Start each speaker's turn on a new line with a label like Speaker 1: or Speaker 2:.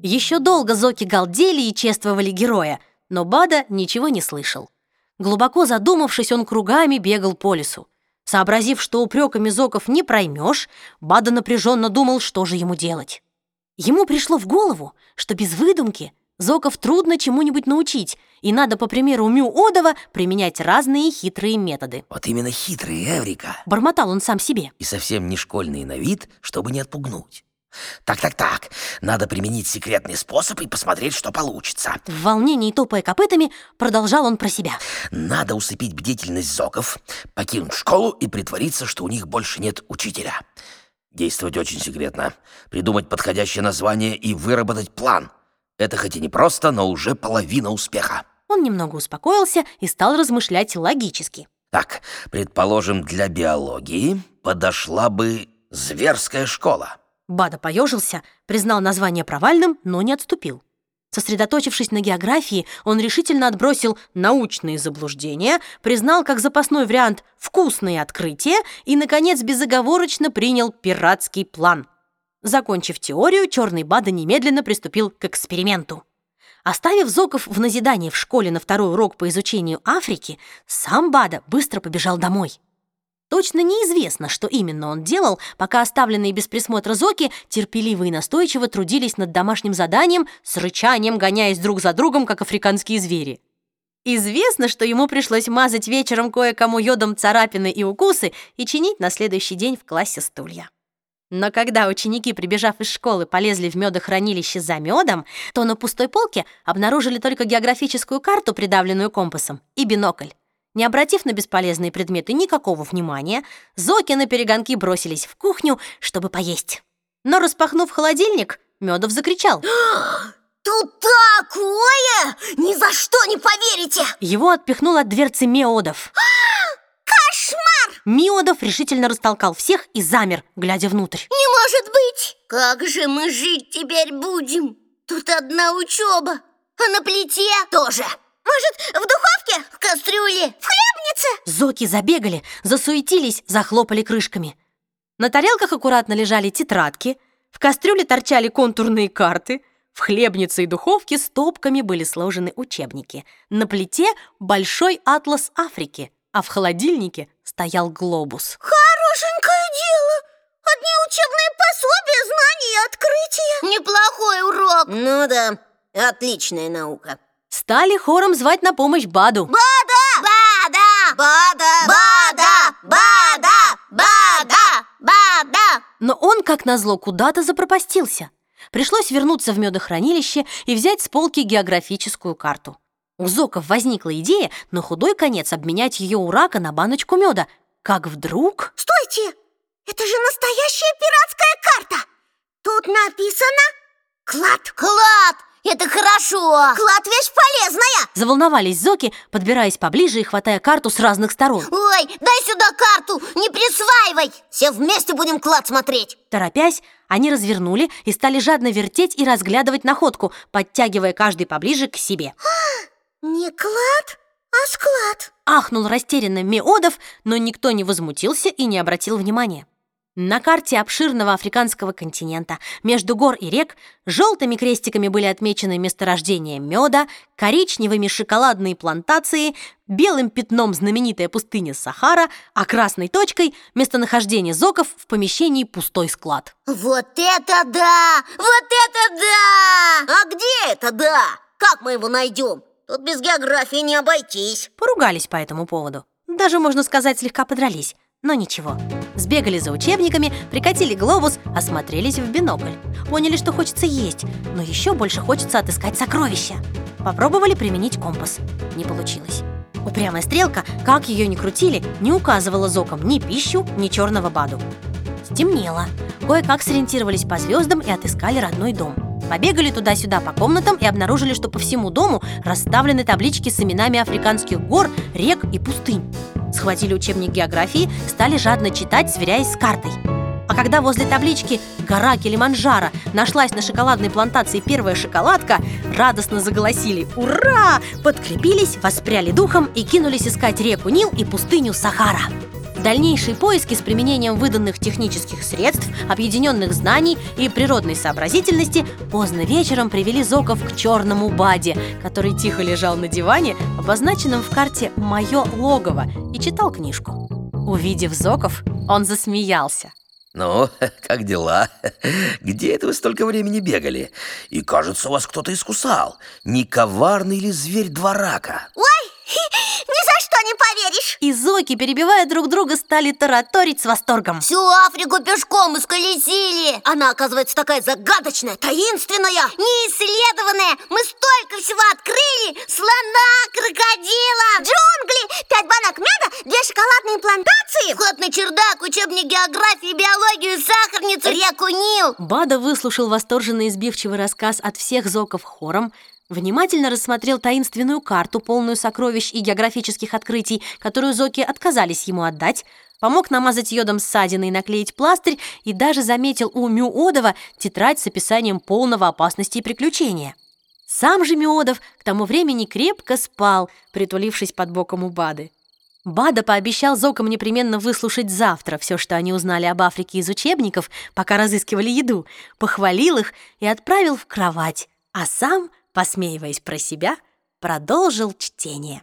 Speaker 1: Еще долго Зоки галдели и чествовали героя, но Бада ничего не слышал. Глубоко задумавшись, он кругами бегал по лесу. Сообразив, что упреками Зоков не проймешь, Бада напряженно думал, что же ему делать. Ему пришло в голову, что без выдумки Зоков трудно чему-нибудь научить, и надо, по примеру Мю-Одова, применять разные хитрые методы.
Speaker 2: Вот именно хитрые, Эврика.
Speaker 1: Бормотал он сам себе.
Speaker 2: И совсем не школьный на вид, чтобы не отпугнуть. Так-так-так, надо применить секретный способ и посмотреть, что получится.
Speaker 1: В волнении, топая копытами, продолжал он про себя.
Speaker 2: Надо усыпить бдительность зоков, покинуть школу и притвориться, что у них больше нет учителя. Действовать очень секретно, придумать подходящее название и выработать план. Это хоть и не просто, но уже половина успеха.
Speaker 1: Он немного успокоился и стал размышлять логически.
Speaker 2: Так, предположим, для биологии подошла бы зверская школа.
Speaker 1: Бада поежился, признал название провальным, но не отступил. Сосредоточившись на географии, он решительно отбросил научные заблуждения, признал как запасной вариант вкусные открытия и, наконец, безоговорочно принял пиратский план. Закончив теорию, черный Бада немедленно приступил к эксперименту. Оставив Зоков в назидании в школе на второй урок по изучению Африки, сам Бада быстро побежал домой. Точно неизвестно, что именно он делал, пока оставленные без присмотра Зоки терпеливо и настойчиво трудились над домашним заданием, с рычанием гоняясь друг за другом, как африканские звери. Известно, что ему пришлось мазать вечером кое-кому йодом царапины и укусы и чинить на следующий день в классе стулья. Но когда ученики, прибежав из школы, полезли в медохранилище за медом, то на пустой полке обнаружили только географическую карту, придавленную компасом, и бинокль. Не обратив на бесполезные предметы никакого внимания, Зоки на перегонки бросились в кухню, чтобы поесть. Но, распахнув холодильник, Медов закричал.
Speaker 3: «Тут такое! Ни за что не поверите!»
Speaker 1: Его отпихнул от дверцы Меодов.
Speaker 3: Кошмар!
Speaker 1: Миодов решительно растолкал всех и замер, глядя внутрь.
Speaker 3: Не может быть! Как же мы жить теперь будем? Тут одна учеба, а на плите тоже. Может, в духовке, в кастрюле, в хлебнице?
Speaker 1: Зоки забегали, засуетились, захлопали крышками. На тарелках аккуратно лежали тетрадки, в кастрюле торчали контурные карты, в хлебнице и духовке стопками были сложены учебники. На плите большой атлас Африки, а в холодильнике стоял глобус.
Speaker 3: Хорошенькое дело! Одни учебные пособия, знания и открытия. Неплохой урок. Ну да, отличная наука.
Speaker 1: Стали хором звать на помощь Баду.
Speaker 3: Бада! Бада! Бада! Бада! Бада! Бада! Бада!
Speaker 1: Но он, как назло, куда-то запропастился. Пришлось вернуться в медохранилище и взять с полки географическую карту. У Зоков возникла идея на худой конец обменять ее у рака на баночку меда. Как вдруг...
Speaker 3: Стойте! Это же настоящая пиратская карта! Тут написано «Клад». Клад! Это хорошо! Клад вещь полезная!
Speaker 1: Заволновались Зоки, подбираясь поближе и хватая карту с разных сторон.
Speaker 3: Ой, дай сюда карту, не присваивай! Все вместе будем клад смотреть!
Speaker 1: Торопясь, они развернули и стали жадно вертеть и разглядывать находку, подтягивая каждый поближе к себе.
Speaker 3: Не клад, а склад
Speaker 1: Ахнул растерянно Меодов, но никто не возмутился и не обратил внимания. На карте обширного африканского континента между гор и рек желтыми крестиками были отмечены месторождения меда, коричневыми шоколадные плантации, белым пятном знаменитая пустыня Сахара, а красной точкой – местонахождение зоков в помещении пустой склад.
Speaker 3: Вот это да! Вот это да! А где это да? Как мы его найдем? Тут без географии не обойтись.
Speaker 1: Поругались по этому поводу. Даже, можно сказать, слегка подрались. Но ничего. Сбегали за учебниками, прикатили глобус, осмотрелись в бинокль. Поняли, что хочется есть, но еще больше хочется отыскать сокровища. Попробовали применить компас. Не получилось. Упрямая стрелка, как ее ни крутили, не указывала зоком ни пищу, ни черного баду. Стемнело. Кое-как сориентировались по звездам и отыскали родной дом. Побегали туда-сюда по комнатам и обнаружили, что по всему дому расставлены таблички с именами африканских гор, рек и пустынь. Схватили учебник географии, стали жадно читать, сверяясь с картой. А когда возле таблички «Гора Килиманджаро» нашлась на шоколадной плантации первая шоколадка, радостно заголосили «Ура!», подкрепились, воспряли духом и кинулись искать реку Нил и пустыню Сахара. Дальнейшие поиски с применением выданных технических средств, объединенных знаний и природной сообразительности поздно вечером привели Зоков к черному Баде, который тихо лежал на диване, обозначенном в карте «Мое логово», и читал книжку. Увидев Зоков, он засмеялся.
Speaker 2: Ну, как дела? Где это вы столько времени бегали? И кажется, вас кто-то искусал. Не коварный ли зверь дворака?
Speaker 3: Ой, ни за что не поверишь.
Speaker 1: И Зоки, перебивая друг друга, стали тараторить с восторгом.
Speaker 3: Всю Африку пешком исколесили. Она, оказывается, такая загадочная, таинственная, неисследованная. Мы столько всего открыли. Слона, крокодила, джунгли, пять банок меда, две шоколадные плантации Вход на чердак, учебник географии, биологию, сахарницу, реку Нил.
Speaker 1: Бада выслушал восторженно избивчивый рассказ от всех Зоков хором, внимательно рассмотрел таинственную карту, полную сокровищ и географических открытий, которую Зоки отказались ему отдать, помог намазать йодом ссадины и наклеить пластырь и даже заметил у Мюодова тетрадь с описанием полного опасности и приключения. Сам же Мюодов к тому времени крепко спал, притулившись под боком у Бады. Бада пообещал Зокам непременно выслушать завтра все, что они узнали об Африке из учебников, пока разыскивали еду, похвалил их и отправил в кровать, а сам, посмеиваясь про себя, продолжил чтение.